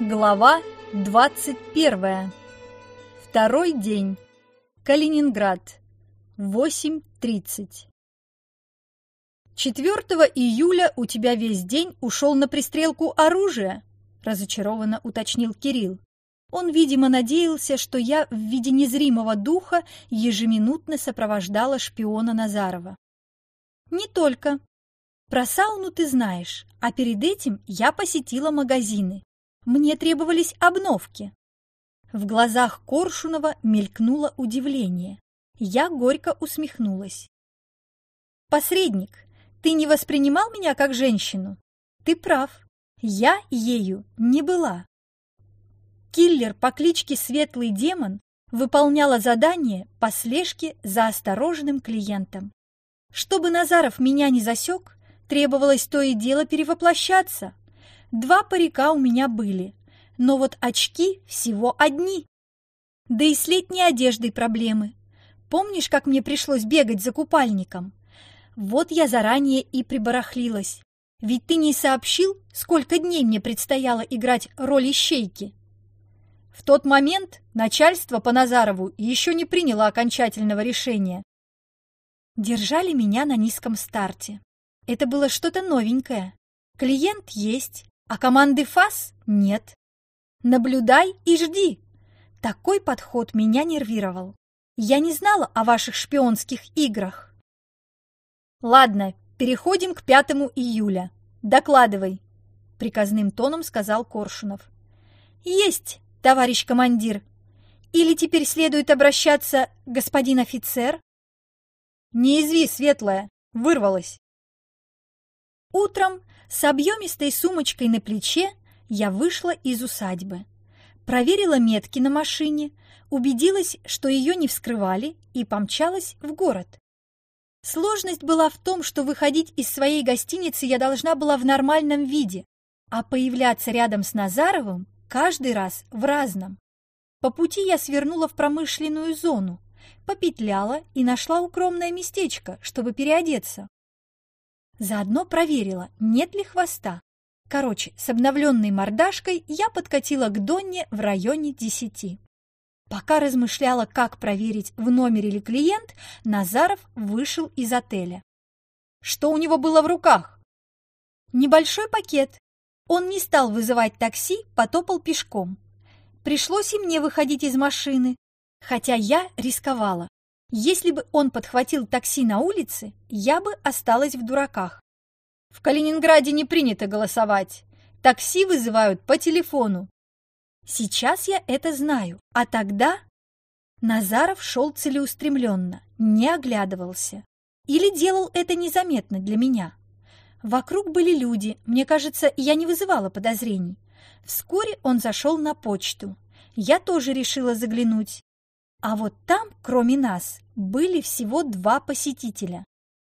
Глава 21. Второй день. Калининград. 8.30. 4 июля у тебя весь день ушел на пристрелку оружия, разочарованно уточнил Кирилл. Он, видимо, надеялся, что я в виде незримого духа ежеминутно сопровождала шпиона Назарова. Не только. Про сауну ты знаешь, а перед этим я посетила магазины. Мне требовались обновки. В глазах Коршунова мелькнуло удивление. Я горько усмехнулась. «Посредник, ты не воспринимал меня как женщину? Ты прав, я ею не была. Киллер по кличке Светлый Демон выполняла задание по слежке за осторожным клиентом. Чтобы Назаров меня не засек, требовалось то и дело перевоплощаться. Два парика у меня были, но вот очки всего одни. Да и с летней одеждой проблемы. Помнишь, как мне пришлось бегать за купальником? Вот я заранее и прибарахлилась. Ведь ты не сообщил, сколько дней мне предстояло играть роль ищейки. В тот момент начальство по Назарову еще не приняло окончательного решения. Держали меня на низком старте. Это было что-то новенькое. Клиент есть, а команды ФАС нет. Наблюдай и жди. Такой подход меня нервировал. Я не знала о ваших шпионских играх. Ладно, переходим к 5 июля. Докладывай, приказным тоном сказал Коршунов. Есть, товарищ командир? Или теперь следует обращаться, господин офицер? Не изви, светлая, вырвалась. Утром с объемистой сумочкой на плече я вышла из усадьбы. Проверила метки на машине, убедилась, что ее не вскрывали, и помчалась в город. Сложность была в том, что выходить из своей гостиницы я должна была в нормальном виде, а появляться рядом с Назаровым каждый раз в разном. По пути я свернула в промышленную зону, попетляла и нашла укромное местечко, чтобы переодеться. Заодно проверила, нет ли хвоста. Короче, с обновленной мордашкой я подкатила к Донне в районе десяти. Пока размышляла, как проверить, в номере ли клиент, Назаров вышел из отеля. Что у него было в руках? Небольшой пакет, он не стал вызывать такси, потопал пешком. Пришлось и мне выходить из машины, хотя я рисковала. Если бы он подхватил такси на улице, я бы осталась в дураках. В Калининграде не принято голосовать. Такси вызывают по телефону. Сейчас я это знаю, а тогда... Назаров шел целеустремленно, не оглядывался. Или делал это незаметно для меня. Вокруг были люди, мне кажется, я не вызывала подозрений. Вскоре он зашел на почту. Я тоже решила заглянуть. А вот там, кроме нас, были всего два посетителя.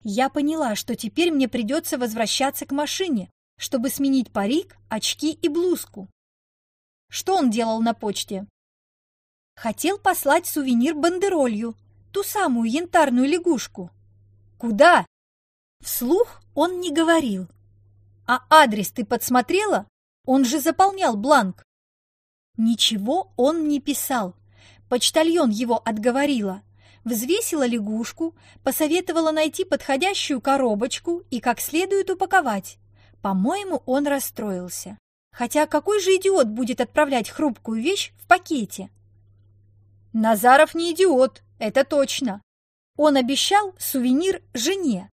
Я поняла, что теперь мне придется возвращаться к машине, чтобы сменить парик, очки и блузку. Что он делал на почте? Хотел послать сувенир бандеролью, ту самую янтарную лягушку. Куда? Вслух он не говорил. А адрес ты подсмотрела? Он же заполнял бланк. Ничего он не писал. Почтальон его отговорила. Взвесила лягушку, посоветовала найти подходящую коробочку и как следует упаковать. По-моему, он расстроился. Хотя какой же идиот будет отправлять хрупкую вещь в пакете? Назаров не идиот, это точно. Он обещал сувенир жене,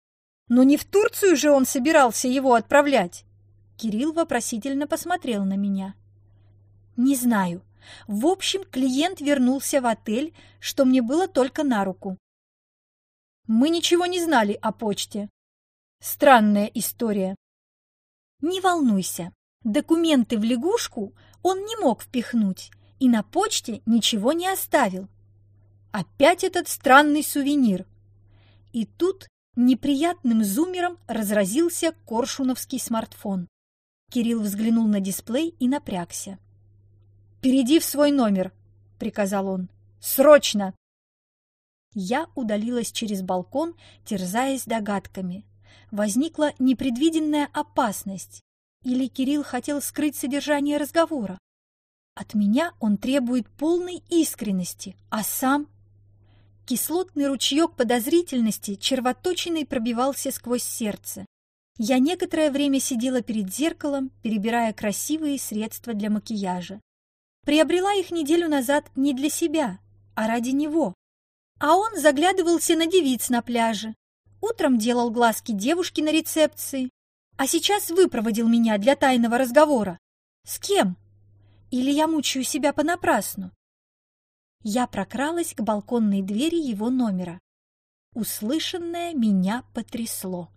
но не в Турцию же он собирался его отправлять. Кирилл вопросительно посмотрел на меня. Не знаю. В общем, клиент вернулся в отель, что мне было только на руку. Мы ничего не знали о почте. Странная история. Не волнуйся. Документы в лягушку он не мог впихнуть и на почте ничего не оставил. Опять этот странный сувенир. И тут Неприятным зумером разразился коршуновский смартфон. Кирилл взглянул на дисплей и напрягся. «Перейди в свой номер», — приказал он. «Срочно!» Я удалилась через балкон, терзаясь догадками. Возникла непредвиденная опасность. Или Кирилл хотел скрыть содержание разговора. От меня он требует полной искренности, а сам... Кислотный ручеек подозрительности червоточиной пробивался сквозь сердце. Я некоторое время сидела перед зеркалом, перебирая красивые средства для макияжа. Приобрела их неделю назад не для себя, а ради него. А он заглядывался на девиц на пляже. Утром делал глазки девушки на рецепции, а сейчас выпроводил меня для тайного разговора. С кем? Или я мучаю себя понапрасну? Я прокралась к балконной двери его номера. Услышанное меня потрясло.